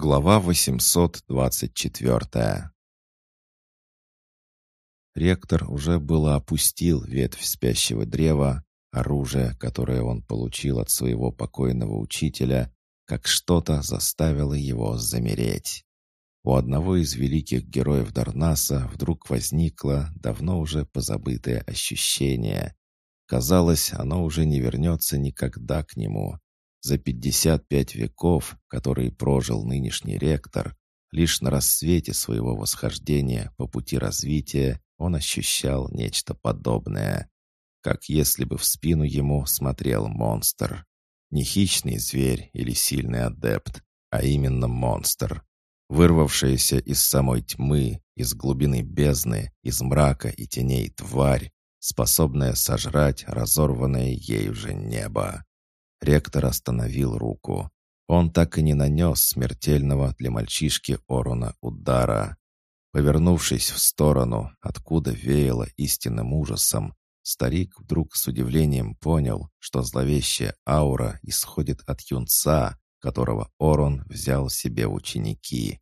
Глава 824 Ректор уже было опустил ветвь спящего древа, оружие, которое он получил от своего покойного учителя, как что-то заставило его замереть. У одного из великих героев Дарнаса вдруг возникло давно уже позабытое ощущение. Казалось, оно уже не вернется никогда к нему. За 55 веков, которые прожил нынешний ректор, лишь на рассвете своего восхождения по пути развития он ощущал нечто подобное. Как если бы в спину ему смотрел монстр. Не хищный зверь или сильный адепт, а именно монстр. Вырвавшаяся из самой тьмы, из глубины бездны, из мрака и теней тварь, способная сожрать разорванное ею же небо. Ректор остановил руку. Он так и не нанес смертельного для мальчишки Орона удара. Повернувшись в сторону, откуда веяло истинным ужасом, старик вдруг с удивлением понял, что зловещая аура исходит от юнца, которого Орон взял себе ученики.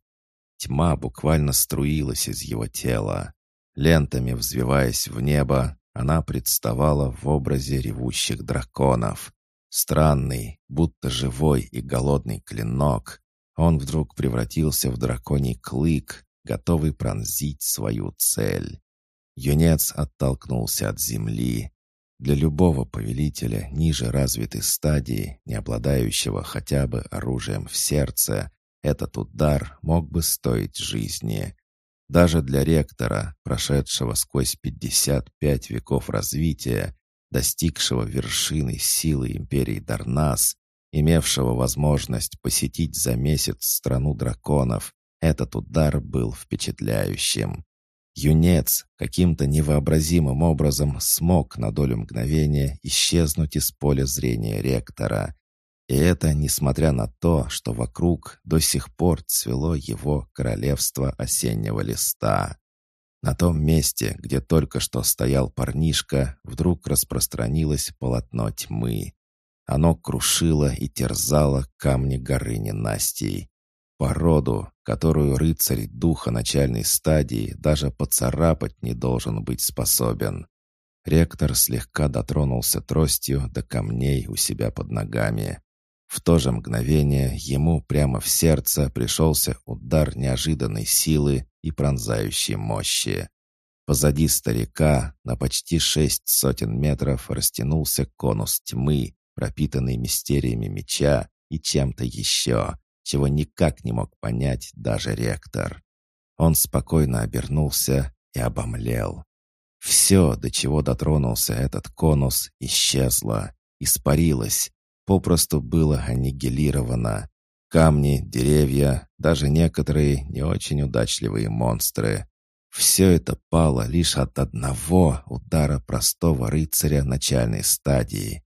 Тьма буквально струилась из его тела. Лентами взвиваясь в небо, она представала в образе ревущих драконов. Странный, будто живой и голодный клинок, он вдруг превратился в драконий клык, готовый пронзить свою цель. Юнец оттолкнулся от земли. Для любого повелителя ниже развитой стадии, не обладающего хотя бы оружием в сердце, этот удар мог бы стоить жизни. Даже для ректора, прошедшего сквозь 55 веков развития, достигшего вершины силы империи Дарнас, имевшего возможность посетить за месяц страну драконов, этот удар был впечатляющим. Юнец каким-то невообразимым образом смог на долю мгновения исчезнуть из поля зрения ректора. И это несмотря на то, что вокруг до сих пор цвело его королевство осеннего листа. На том месте, где только что стоял парнишка, вдруг распространилось полотно тьмы. Оно крушило и терзало камни горы ненастий. Породу, которую рыцарь духа начальной стадии даже поцарапать не должен быть способен. Ректор слегка дотронулся тростью до камней у себя под ногами. В то же мгновение ему прямо в сердце пришелся удар неожиданной силы и пронзающей мощи. Позади старика на почти шесть сотен метров растянулся конус тьмы, пропитанный мистериями меча и чем-то еще, чего никак не мог понять даже ректор. Он спокойно обернулся и обомлел. Все, до чего дотронулся этот конус, исчезло, испарилось, попросту было аннигилировано. Камни, деревья, даже некоторые не очень удачливые монстры. Все это пало лишь от одного удара простого рыцаря начальной стадии.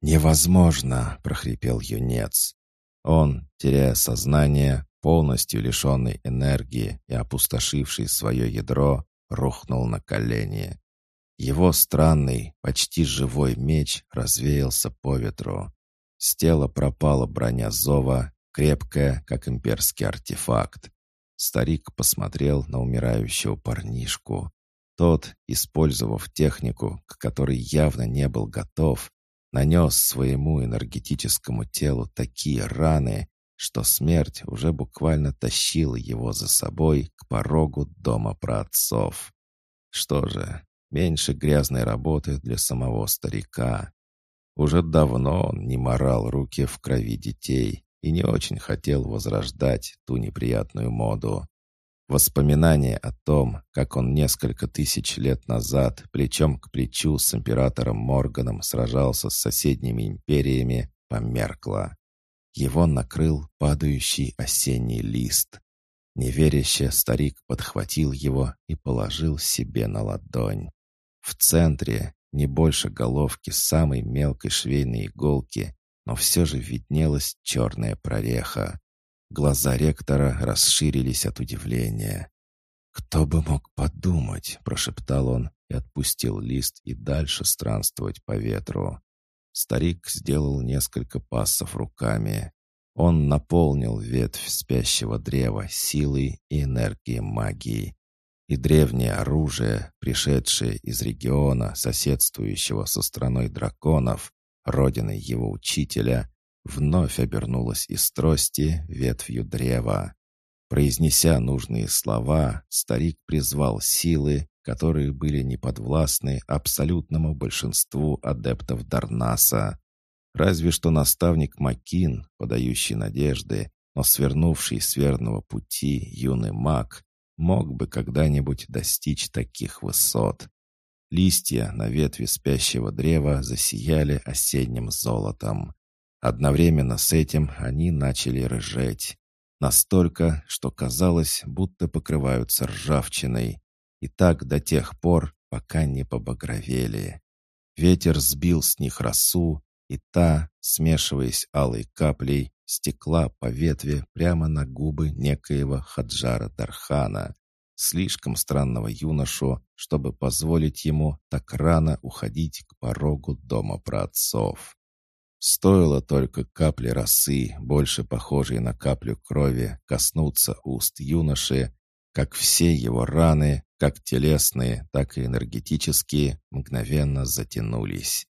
«Невозможно!» — прохрипел юнец. Он, теряя сознание, полностью лишенный энергии и опустошивший свое ядро, рухнул на колени. Его странный, почти живой меч развеялся по ветру. С тела пропала броня Зова, крепкая, как имперский артефакт. Старик посмотрел на умирающего парнишку. Тот, использовав технику, к которой явно не был готов, нанес своему энергетическому телу такие раны, что смерть уже буквально тащила его за собой к порогу дома праотцов. Что же, меньше грязной работы для самого старика. Уже давно он не морал руки в крови детей и не очень хотел возрождать ту неприятную моду. Воспоминание о том, как он несколько тысяч лет назад плечом к плечу с императором Морганом сражался с соседними империями, померкло. Его накрыл падающий осенний лист. Неверяще старик подхватил его и положил себе на ладонь. В центре, не больше головки самой мелкой швейной иголки, но все же виднелась черная прореха. Глаза ректора расширились от удивления. «Кто бы мог подумать?» — прошептал он и отпустил лист и дальше странствовать по ветру. Старик сделал несколько пассов руками. Он наполнил ветвь спящего древа силой и энергией магии. И древнее оружие, пришедшее из региона, соседствующего со страной драконов, родиной его учителя, вновь обернулось из трости ветвью древа. Произнеся нужные слова, старик призвал силы, которые были неподвластны абсолютному большинству адептов Дарнаса. Разве что наставник Макин, подающий надежды, но свернувший с верного пути юный маг, мог бы когда-нибудь достичь таких высот. Листья на ветви спящего древа засияли осенним золотом. Одновременно с этим они начали рыжеть. Настолько, что казалось, будто покрываются ржавчиной. И так до тех пор, пока не побагровели. Ветер сбил с них росу, и та, смешиваясь алой каплей, стекла по ветви прямо на губы некоего Хаджара Дархана, слишком странного юношу, чтобы позволить ему так рано уходить к порогу дома праотцов. Стоило только капли росы, больше похожей на каплю крови, коснуться уст юноши, как все его раны, как телесные, так и энергетические, мгновенно затянулись.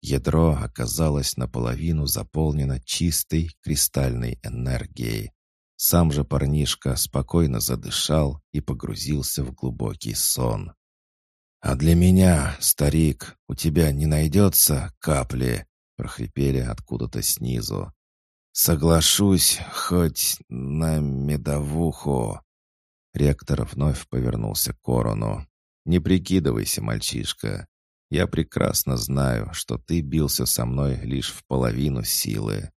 Ядро оказалось наполовину заполнено чистой кристальной энергией. Сам же парнишка спокойно задышал и погрузился в глубокий сон. «А для меня, старик, у тебя не найдется капли?» — прохрипели откуда-то снизу. «Соглашусь хоть на медовуху». Ректор вновь повернулся к Корону. «Не прикидывайся, мальчишка. Я прекрасно знаю, что ты бился со мной лишь в половину силы».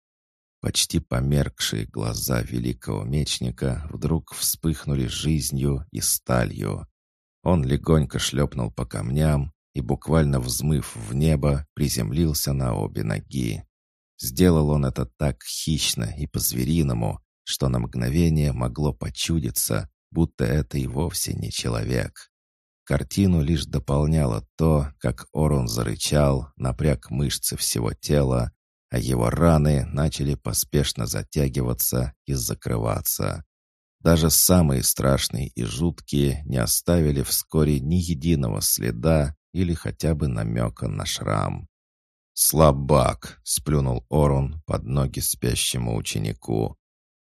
Почти померкшие глаза великого мечника вдруг вспыхнули жизнью и сталью. Он легонько шлепнул по камням и, буквально взмыв в небо, приземлился на обе ноги. Сделал он это так хищно и по-звериному, что на мгновение могло почудиться, будто это и вовсе не человек. Картину лишь дополняло то, как Орон зарычал, напряг мышцы всего тела, а его раны начали поспешно затягиваться и закрываться. Даже самые страшные и жуткие не оставили вскоре ни единого следа или хотя бы намека на шрам. «Слабак!» — сплюнул Орон под ноги спящему ученику.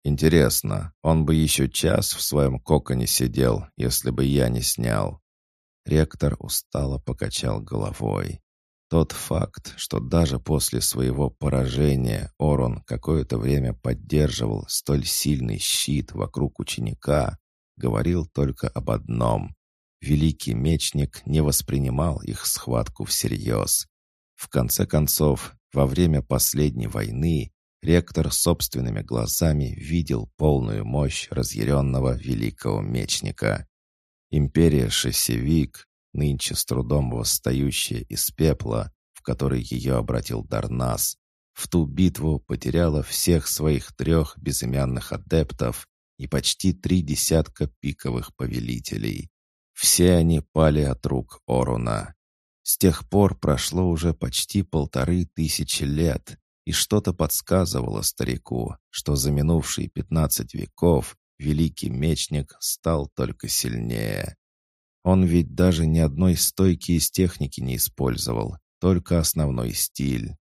«Интересно, он бы еще час в своем коконе сидел, если бы я не снял. Ректор устало покачал головой. Тот факт, что даже после своего поражения Орон какое-то время поддерживал столь сильный щит вокруг ученика, говорил только об одном. Великий мечник не воспринимал их схватку всерьез. В конце концов, во время последней войны ректор собственными глазами видел полную мощь разъяренного великого мечника. Империя Шессевик, нынче с трудом восстающая из пепла, в который ее обратил Дарнас, в ту битву потеряла всех своих трех безымянных адептов и почти три десятка пиковых повелителей. Все они пали от рук Оруна. С тех пор прошло уже почти полторы тысячи лет, и что-то подсказывало старику, что за минувшие пятнадцать веков великий мечник стал только сильнее. Он ведь даже ни одной стойки из техники не использовал, только основной стиль.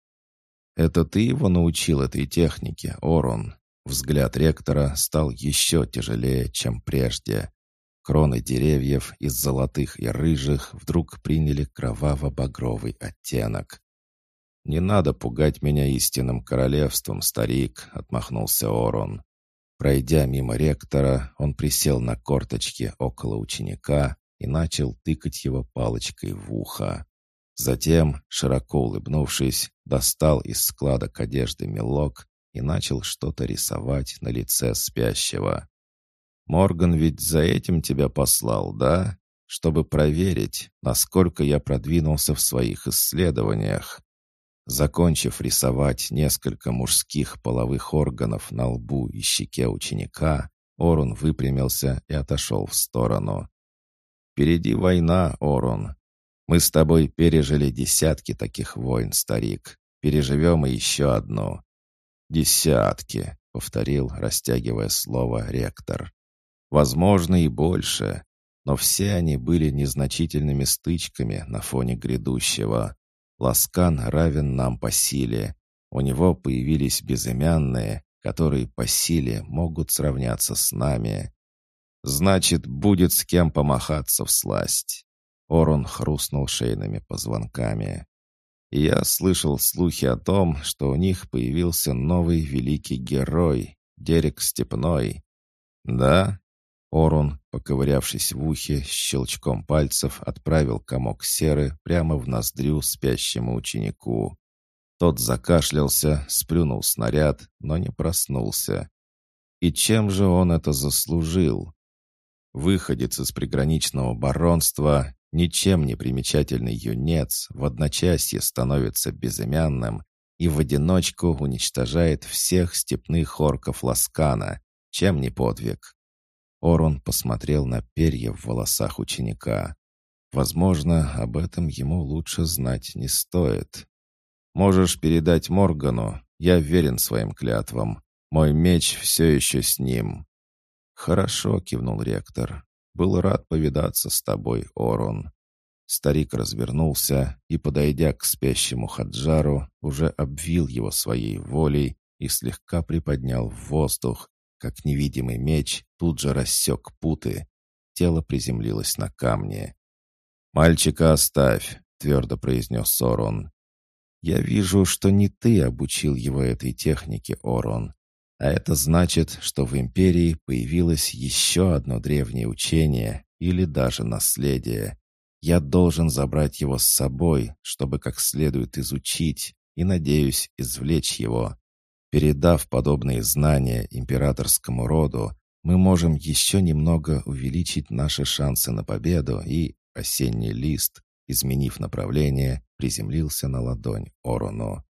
«Это ты его научил этой технике, Орон?» Взгляд ректора стал еще тяжелее, чем прежде. Кроны деревьев из золотых и рыжих вдруг приняли кроваво-багровый оттенок. «Не надо пугать меня истинным королевством, старик», — отмахнулся Орон. Пройдя мимо ректора, он присел на корточки около ученика и начал тыкать его палочкой в ухо. Затем, широко улыбнувшись, достал из складок одежды мелок и начал что-то рисовать на лице спящего. «Морган ведь за этим тебя послал, да? Чтобы проверить, насколько я продвинулся в своих исследованиях. Закончив рисовать несколько мужских половых органов на лбу и щеке ученика, Орун выпрямился и отошел в сторону. «Впереди война, Орун. Мы с тобой пережили десятки таких войн, старик. Переживем и еще одну». «Десятки. повторил, растягивая слово ректор. «Возможно, и больше, но все они были незначительными стычками на фоне грядущего. Ласкан равен нам по силе. У него появились безымянные, которые по силе могут сравняться с нами. Значит, будет с кем помахаться в сласть. Орон хрустнул шейными позвонками. я слышал слухи о том, что у них появился новый великий герой, Дерек Степной. Да? Орун, поковырявшись в ухе, щелчком пальцев отправил комок серы прямо в ноздрю спящему ученику. Тот закашлялся, сплюнул снаряд, но не проснулся. И чем же он это заслужил? Выходец из приграничного баронства, ничем не примечательный юнец, в одночасье становится безымянным и в одиночку уничтожает всех степных орков Ласкана. Чем не подвиг? Орон посмотрел на перья в волосах ученика. Возможно, об этом ему лучше знать не стоит. «Можешь передать Моргану. Я верен своим клятвам. Мой меч все еще с ним». «Хорошо», — кивнул ректор. «Был рад повидаться с тобой, Орон». Старик развернулся и, подойдя к спящему Хаджару, уже обвил его своей волей и слегка приподнял в воздух, как невидимый меч тут же рассек путы. Тело приземлилось на камне. «Мальчика оставь», — твердо произнес Сорон. «Я вижу, что не ты обучил его этой технике, Орон. А это значит, что в Империи появилось еще одно древнее учение или даже наследие. Я должен забрать его с собой, чтобы как следует изучить и, надеюсь, извлечь его. Передав подобные знания императорскому роду, мы можем еще немного увеличить наши шансы на победу и осенний лист, изменив направление, приземлился на ладонь Орону.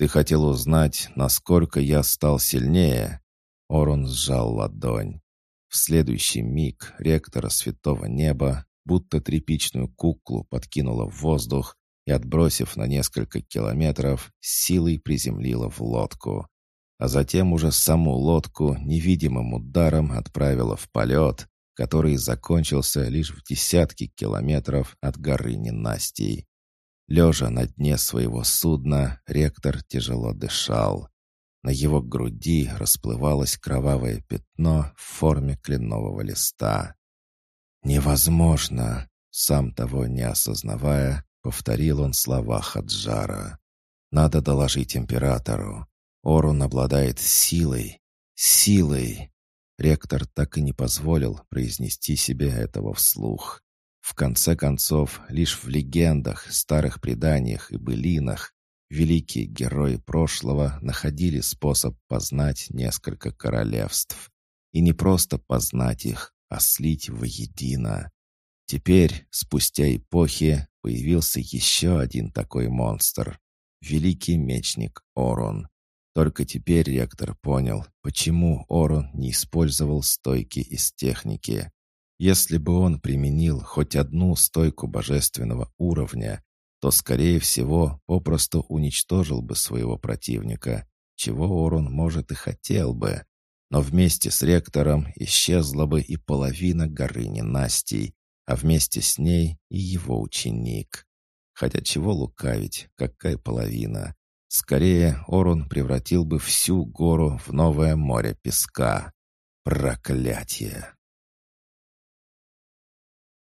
«Ты хотел узнать, насколько я стал сильнее?» Орон сжал ладонь. В следующий миг ректора святого неба, будто тряпичную куклу, подкинула в воздух и, отбросив на несколько километров, силой приземлила в лодку. А затем уже саму лодку невидимым ударом отправила в полет, который закончился лишь в десятки километров от горы ненастий. Лежа на дне своего судна, ректор тяжело дышал. На его груди расплывалось кровавое пятно в форме кленового листа. «Невозможно!» Сам того не осознавая, повторил он слова Хаджара. «Надо доложить императору. Орун обладает силой. Силой!» Ректор так и не позволил произнести себе этого вслух. В конце концов, лишь в легендах, старых преданиях и былинах великие герои прошлого находили способ познать несколько королевств. И не просто познать их, а слить воедино. Теперь, спустя эпохи, появился еще один такой монстр — великий мечник Орон. Только теперь ректор понял, почему Орон не использовал стойки из техники. Если бы он применил хоть одну стойку божественного уровня, то, скорее всего, попросту уничтожил бы своего противника, чего Орон, может, и хотел бы. Но вместе с ректором исчезла бы и половина горы ненастий, а вместе с ней и его ученик. Хотя чего лукавить, какая половина? Скорее, Орон превратил бы всю гору в новое море песка. Проклятие!